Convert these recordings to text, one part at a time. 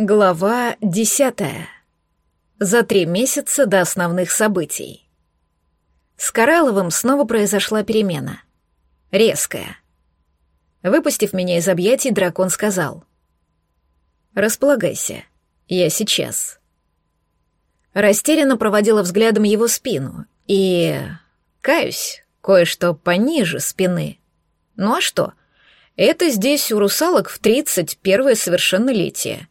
Глава десятая. За три месяца до основных событий. С Коралловым снова произошла перемена. Резкая. Выпустив меня из объятий, дракон сказал. «Располагайся. Я сейчас». Растерянно проводила взглядом его спину и... Каюсь, кое-что пониже спины. Ну а что? Это здесь у русалок в тридцать первое совершеннолетие.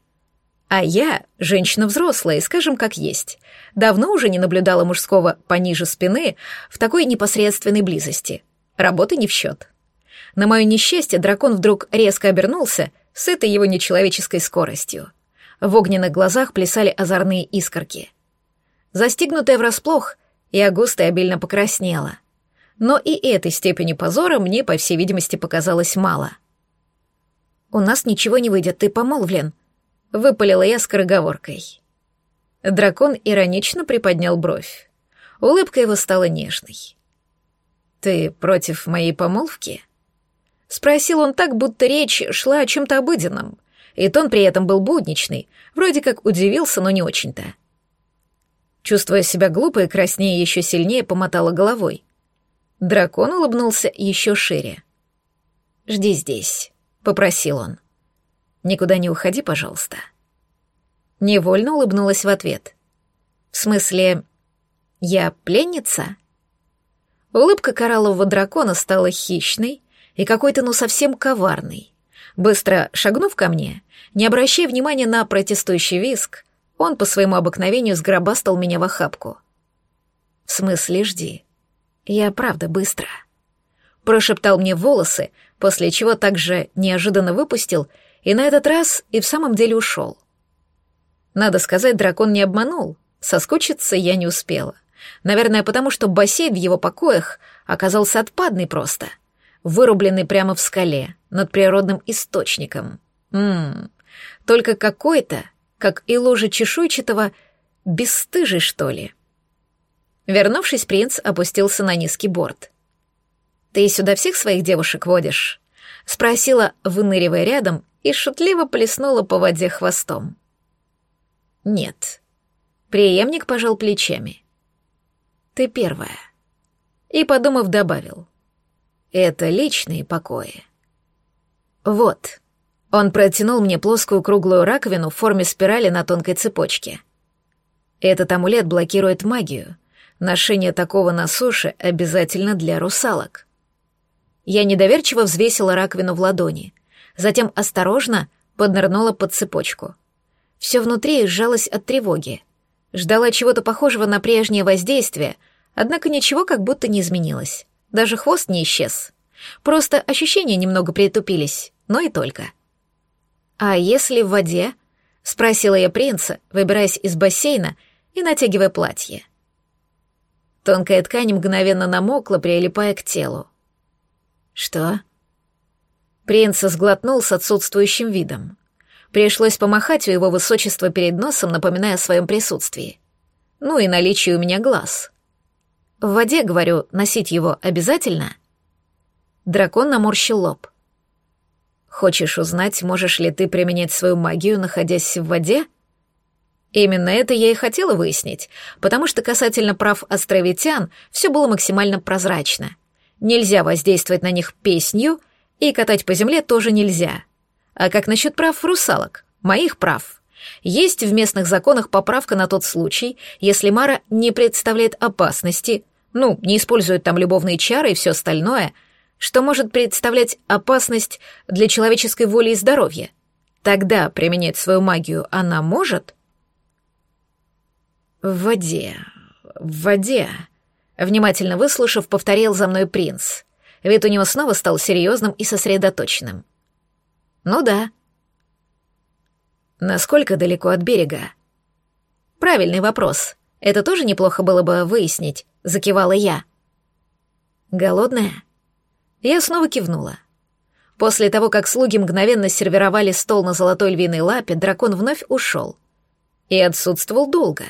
А я, женщина взрослая, скажем как есть, давно уже не наблюдала мужского пониже спины в такой непосредственной близости. Работы не в счет. На мое несчастье дракон вдруг резко обернулся с этой его нечеловеческой скоростью. В огненных глазах плясали озорные искорки. Застигнутая врасплох, я густо и обильно покраснела. Но и этой степени позора мне, по всей видимости, показалось мало. «У нас ничего не выйдет, ты помолвлен», — выпалила я скороговоркой. Дракон иронично приподнял бровь. Улыбка его стала нежной. «Ты против моей помолвки?» Спросил он так, будто речь шла о чем-то обыденном, и тон при этом был будничный, вроде как удивился, но не очень-то. Чувствуя себя глупо и краснее еще сильнее, помотала головой. Дракон улыбнулся еще шире. «Жди здесь», — попросил он. Никуда не уходи, пожалуйста». Невольно улыбнулась в ответ. «В смысле, я пленница?» Улыбка кораллового дракона стала хищной и какой-то ну совсем коварной. Быстро шагнув ко мне, не обращая внимания на протестующий виск, он по своему обыкновению сгробастал меня в охапку. «В смысле, жди. Я правда быстро». Прошептал мне волосы, после чего также неожиданно выпустил и на этот раз и в самом деле ушел. Надо сказать, дракон не обманул. Соскучиться я не успела. Наверное, потому что бассейн в его покоях оказался отпадный просто, вырубленный прямо в скале, над природным источником. Ммм, только какой-то, как и лужа чешуйчатого, бесстыжий, что ли. Вернувшись, принц опустился на низкий борт. «Ты сюда всех своих девушек водишь?» — спросила, выныривая рядом и шутливо плеснула по воде хвостом. «Нет». Приемник пожал плечами. «Ты первая». И, подумав, добавил. «Это личные покои». «Вот». Он протянул мне плоскую круглую раковину в форме спирали на тонкой цепочке. Этот амулет блокирует магию. Ношение такого на суше обязательно для русалок. Я недоверчиво взвесила раковину в ладони — затем осторожно поднырнула под цепочку. Все внутри сжалось от тревоги. Ждала чего-то похожего на прежнее воздействие, однако ничего как будто не изменилось. Даже хвост не исчез. Просто ощущения немного притупились, но и только. «А если в воде?» — спросила я принца, выбираясь из бассейна и натягивая платье. Тонкая ткань мгновенно намокла, прилипая к телу. «Что?» Принц сглотнул с отсутствующим видом. Пришлось помахать у его высочества перед носом, напоминая о своем присутствии. Ну и наличие у меня глаз. В воде, говорю, носить его обязательно? Дракон наморщил лоб. Хочешь узнать, можешь ли ты применять свою магию, находясь в воде? Именно это я и хотела выяснить, потому что касательно прав островитян все было максимально прозрачно. Нельзя воздействовать на них песнью и катать по земле тоже нельзя. А как насчет прав русалок? Моих прав. Есть в местных законах поправка на тот случай, если Мара не представляет опасности, ну, не использует там любовные чары и все остальное, что может представлять опасность для человеческой воли и здоровья. Тогда применять свою магию она может? В воде, в воде. Внимательно выслушав, повторил за мной принц. Вид у него снова стал серьезным и сосредоточенным. «Ну да». «Насколько далеко от берега?» «Правильный вопрос. Это тоже неплохо было бы выяснить», — закивала я. «Голодная?» Я снова кивнула. После того, как слуги мгновенно сервировали стол на золотой львиной лапе, дракон вновь ушел. И отсутствовал долго.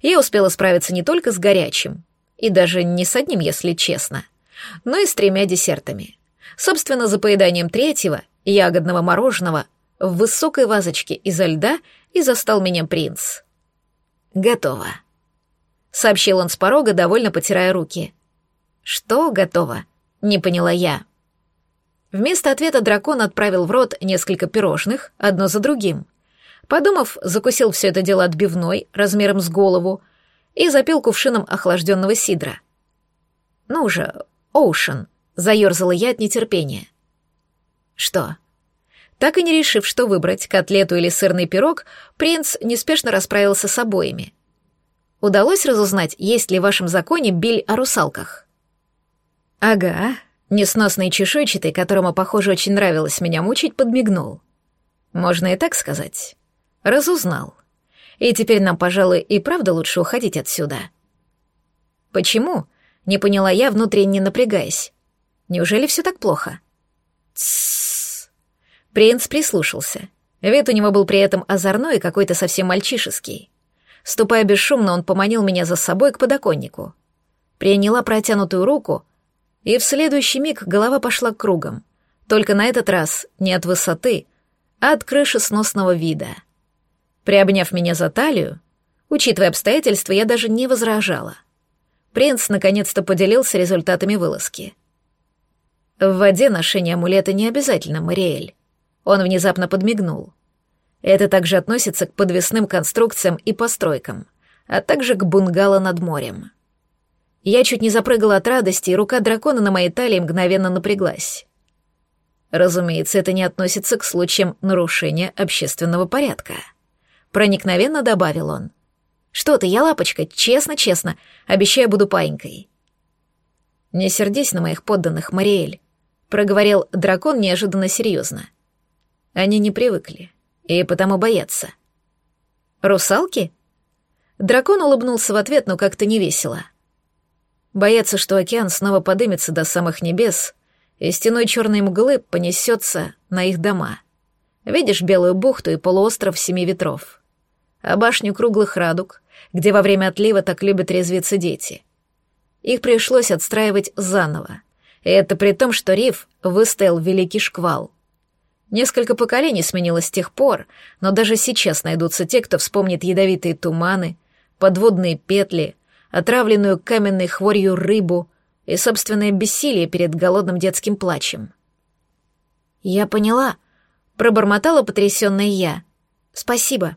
Я успела справиться не только с горячим, и даже не с одним, если честно — но и с тремя десертами. Собственно, за поеданием третьего, ягодного мороженого, в высокой вазочке изо льда и застал меня принц. «Готово», — сообщил он с порога, довольно потирая руки. «Что готово?» — не поняла я. Вместо ответа дракон отправил в рот несколько пирожных, одно за другим. Подумав, закусил все это дело отбивной, размером с голову, и запил кувшином охлажденного сидра. «Ну же, Оушен», — заерзала я от нетерпения. «Что?» Так и не решив, что выбрать, котлету или сырный пирог, принц неспешно расправился с обоими. Удалось разузнать, есть ли в вашем законе биль о русалках? Ага, несносный чешуйчатый, которому, похоже, очень нравилось меня мучить, подмигнул. Можно и так сказать. Разузнал. И теперь нам, пожалуй, и правда лучше уходить отсюда. Почему? Не поняла я, внутренне напрягаясь. Неужели все так плохо? Тссс. Принц прислушался. Вид у него был при этом озорной и какой-то совсем мальчишеский. Ступая бесшумно, он поманил меня за собой к подоконнику. Приняла протянутую руку, и в следующий миг голова пошла кругом. Только на этот раз не от высоты, а от крыши сносного вида. Приобняв меня за талию, учитывая обстоятельства, я даже не возражала. Принц наконец-то поделился результатами вылазки. В воде ношение амулета не обязательно, Мариэль. Он внезапно подмигнул. Это также относится к подвесным конструкциям и постройкам, а также к бунгало над морем. Я чуть не запрыгала от радости, и рука дракона на моей талии мгновенно напряглась. Разумеется, это не относится к случаям нарушения общественного порядка. Проникновенно добавил он. «Что ты, я лапочка, честно-честно, обещаю, буду паинькой». «Не сердись на моих подданных, Мариэль», — проговорил дракон неожиданно серьезно. Они не привыкли и потому боятся. «Русалки?» Дракон улыбнулся в ответ, но как-то невесело. Боятся, что океан снова подымется до самых небес, и стеной черной мглы понесется на их дома. Видишь белую бухту и полуостров Семи Ветров? А башню круглых радуг, где во время отлива так любят резвиться дети. Их пришлось отстраивать заново, и это при том, что риф выстоял великий шквал. Несколько поколений сменилось с тех пор, но даже сейчас найдутся те, кто вспомнит ядовитые туманы, подводные петли, отравленную каменной хворью рыбу и собственное бессилие перед голодным детским плачем. «Я поняла», — пробормотала потрясённая я. «Спасибо.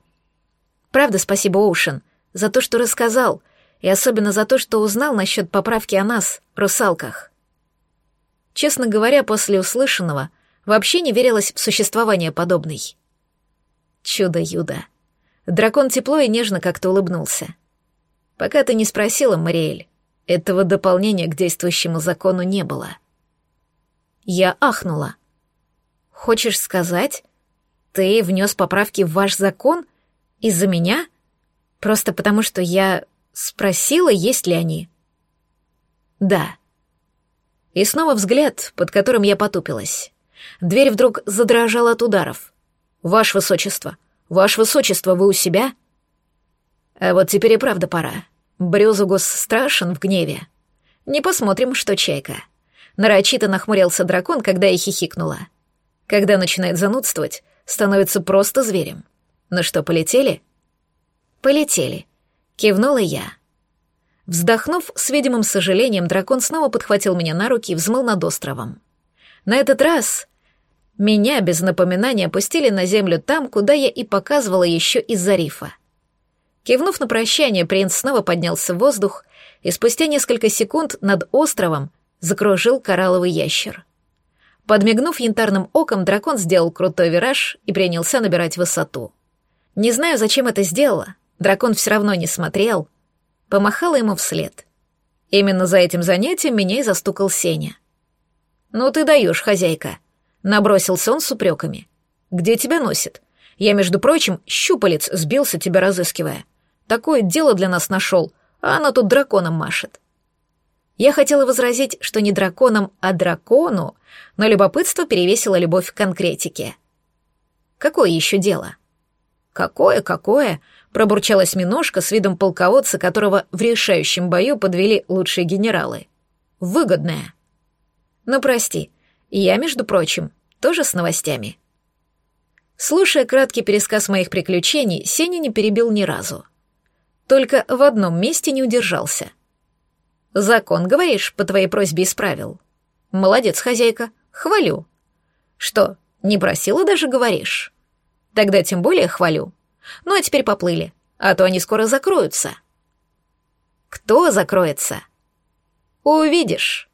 Правда, спасибо, Оушен, за то, что рассказал, и особенно за то, что узнал насчет поправки о нас, русалках». Честно говоря, после услышанного — Вообще не верилось в существование подобной. Чудо-юдо. Дракон тепло и нежно как-то улыбнулся. Пока ты не спросила, Мариэль, этого дополнения к действующему закону не было. Я ахнула. Хочешь сказать, ты внес поправки в ваш закон из-за меня? Просто потому, что я спросила, есть ли они? Да. И снова взгляд, под которым я потупилась. Дверь вдруг задрожала от ударов. «Ваше высочество! Ваше высочество, вы у себя?» А вот теперь и правда пора. Брюзугус страшен в гневе. Не посмотрим, что чайка. Нарочито нахмурился дракон, когда я хихикнула. Когда начинает занудствовать, становится просто зверем. Ну что, полетели? Полетели. Кивнула я. Вздохнув с видимым сожалением, дракон снова подхватил меня на руки и взмыл над островом. На этот раз меня без напоминания опустили на землю там, куда я и показывала еще из-за рифа. Кивнув на прощание, принц снова поднялся в воздух, и спустя несколько секунд над островом закружил коралловый ящер. Подмигнув янтарным оком, дракон сделал крутой вираж и принялся набирать высоту. Не знаю, зачем это сделала, дракон все равно не смотрел, помахала ему вслед. Именно за этим занятием меня и застукал Сеня. «Ну ты даешь, хозяйка», Набросился он с упреками. «Где тебя носит? Я, между прочим, щупалец сбился, тебя разыскивая. Такое дело для нас нашел, а она тут драконом машет». Я хотела возразить, что не драконом, а дракону, но любопытство перевесило любовь к конкретике. «Какое еще дело?» «Какое, какое?» — пробурчала осьминожка с видом полководца, которого в решающем бою подвели лучшие генералы. «Выгодное». «Ну, прости, я, между прочим, тоже с новостями. Слушая краткий пересказ моих приключений, Сеня не перебил ни разу. Только в одном месте не удержался. «Закон, говоришь, по твоей просьбе исправил?» «Молодец, хозяйка, хвалю». «Что, не просила даже, говоришь?» «Тогда тем более хвалю. Ну а теперь поплыли, а то они скоро закроются». «Кто закроется?» «Увидишь».